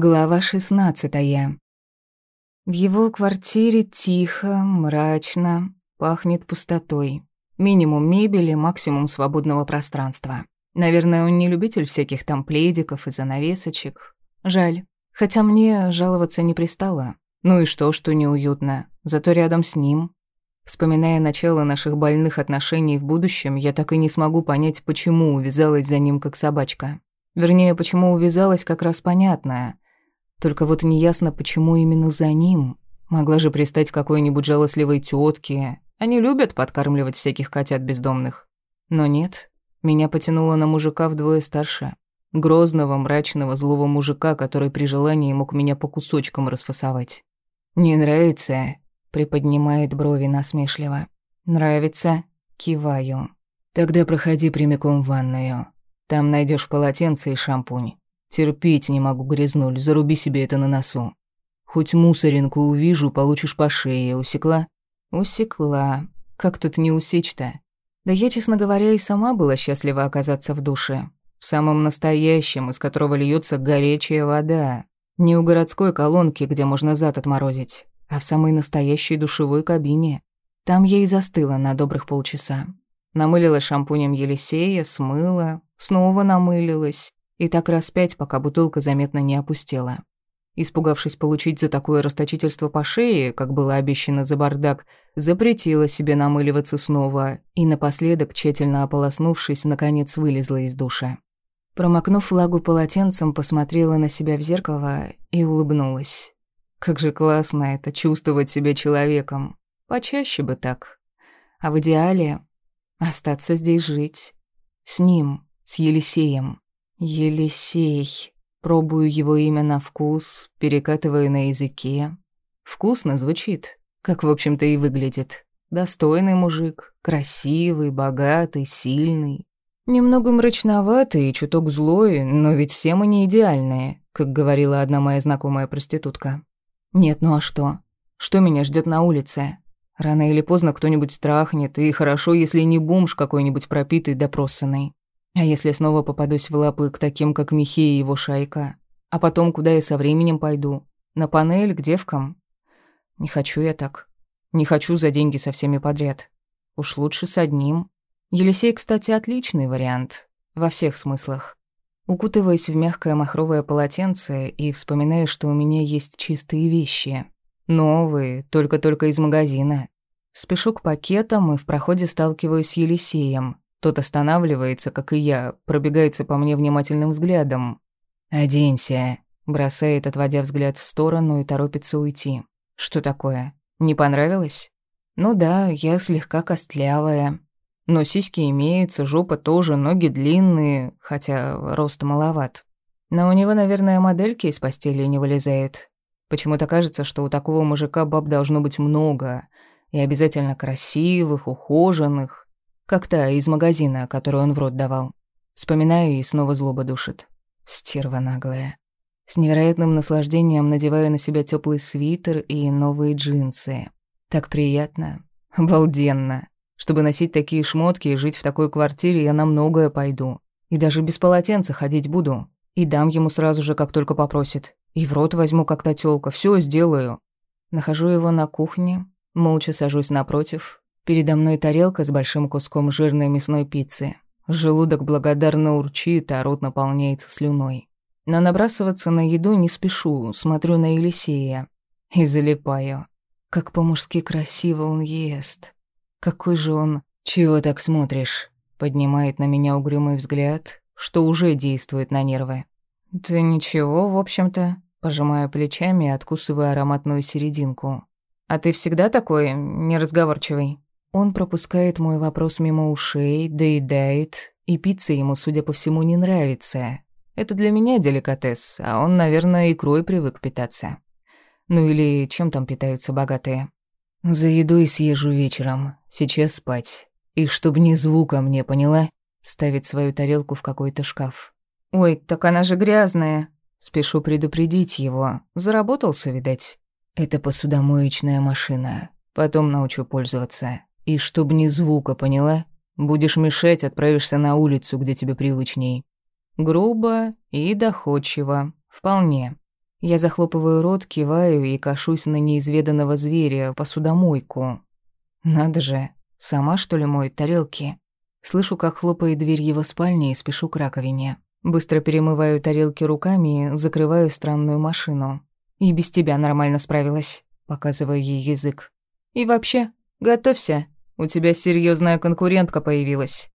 Глава шестнадцатая. В его квартире тихо, мрачно, пахнет пустотой. Минимум мебели, максимум свободного пространства. Наверное, он не любитель всяких там пледиков и занавесочек. Жаль. Хотя мне жаловаться не пристало. Ну и что, что неуютно. Зато рядом с ним. Вспоминая начало наших больных отношений в будущем, я так и не смогу понять, почему увязалась за ним как собачка. Вернее, почему увязалась, как раз понятно. Только вот неясно, почему именно за ним. Могла же пристать какой-нибудь жалостливой тетке. Они любят подкармливать всяких котят бездомных. Но нет, меня потянуло на мужика вдвое старше. Грозного, мрачного, злого мужика, который при желании мог меня по кусочкам расфасовать. «Не нравится?» — приподнимает брови насмешливо. «Нравится?» — киваю. «Тогда проходи прямиком в ванную. Там найдешь полотенце и шампунь. Терпеть не могу грязнуль, заруби себе это на носу. Хоть мусоринку увижу, получишь по шее, усекла? Усекла. Как тут не усечь-то? Да я, честно говоря, и сама была счастлива оказаться в душе. В самом настоящем, из которого льется горячая вода. Не у городской колонки, где можно зад отморозить, а в самой настоящей душевой кабине. Там я и застыла на добрых полчаса. Намылила шампунем Елисея, смыла, снова намылилась. И так раз пять, пока бутылка заметно не опустела. Испугавшись получить за такое расточительство по шее, как было обещано за бардак, запретила себе намыливаться снова и напоследок, тщательно ополоснувшись, наконец вылезла из душа. Промокнув влагу полотенцем, посмотрела на себя в зеркало и улыбнулась. Как же классно это, чувствовать себя человеком. Почаще бы так. А в идеале остаться здесь жить. С ним, с Елисеем. Елисей. Пробую его имя на вкус, перекатываю на языке. Вкусно звучит, как, в общем-то, и выглядит. Достойный мужик, красивый, богатый, сильный. Немного мрачноватый и чуток злой, но ведь все мы не идеальные, как говорила одна моя знакомая проститутка. Нет, ну а что? Что меня ждет на улице? Рано или поздно кто-нибудь страхнет, и хорошо, если не бомж какой-нибудь пропитый допросанный. А если снова попадусь в лапы к таким, как Михей и его шайка? А потом куда я со временем пойду? На панель, к девкам? Не хочу я так. Не хочу за деньги со всеми подряд. Уж лучше с одним. Елисей, кстати, отличный вариант. Во всех смыслах. Укутываясь в мягкое махровое полотенце и вспоминая, что у меня есть чистые вещи. Новые, только-только из магазина. Спешу к пакетам и в проходе сталкиваюсь с Елисеем, тот останавливается, как и я, пробегается по мне внимательным взглядом. «Оденься», — бросает, отводя взгляд в сторону и торопится уйти. «Что такое? Не понравилось?» «Ну да, я слегка костлявая. Но сиськи имеются, жопа тоже, ноги длинные, хотя рост маловат. Но у него, наверное, модельки из постели не вылезают. Почему-то кажется, что у такого мужика баб должно быть много, и обязательно красивых, ухоженных, как та из магазина, которую он в рот давал. Вспоминаю и снова злоба душит. Стерва наглая. С невероятным наслаждением надеваю на себя теплый свитер и новые джинсы. Так приятно. Обалденно. Чтобы носить такие шмотки и жить в такой квартире, я на многое пойду. И даже без полотенца ходить буду. И дам ему сразу же, как только попросит. И в рот возьму, как та тёлка. Всё сделаю. Нахожу его на кухне, молча сажусь напротив, Передо мной тарелка с большим куском жирной мясной пиццы. Желудок благодарно урчит, а рот наполняется слюной. Но набрасываться на еду не спешу, смотрю на Елисея и залипаю. Как по-мужски красиво он ест. Какой же он... «Чего так смотришь?» Поднимает на меня угрюмый взгляд, что уже действует на нервы. «Да ничего, в общем-то», пожимая плечами и откусывая ароматную серединку. «А ты всегда такой неразговорчивый?» Он пропускает мой вопрос мимо ушей, доедает, и пицца ему, судя по всему, не нравится. Это для меня деликатес, а он, наверное, икрой привык питаться. Ну или чем там питаются богатые? За едой съезжу вечером, сейчас спать. И чтоб ни звука мне, поняла? Ставит свою тарелку в какой-то шкаф. «Ой, так она же грязная!» Спешу предупредить его. Заработался, видать. Это посудомоечная машина. Потом научу пользоваться. И чтоб ни звука, поняла? Будешь мешать, отправишься на улицу, где тебе привычней. Грубо и доходчиво. Вполне. Я захлопываю рот, киваю и кашусь на неизведанного зверя, посудомойку. Надо же, сама что ли моет тарелки? Слышу, как хлопает дверь его спальни и спешу к раковине. Быстро перемываю тарелки руками, закрываю странную машину. И без тебя нормально справилась, показываю ей язык. И вообще, готовься, у тебя серьезная конкурентка появилась.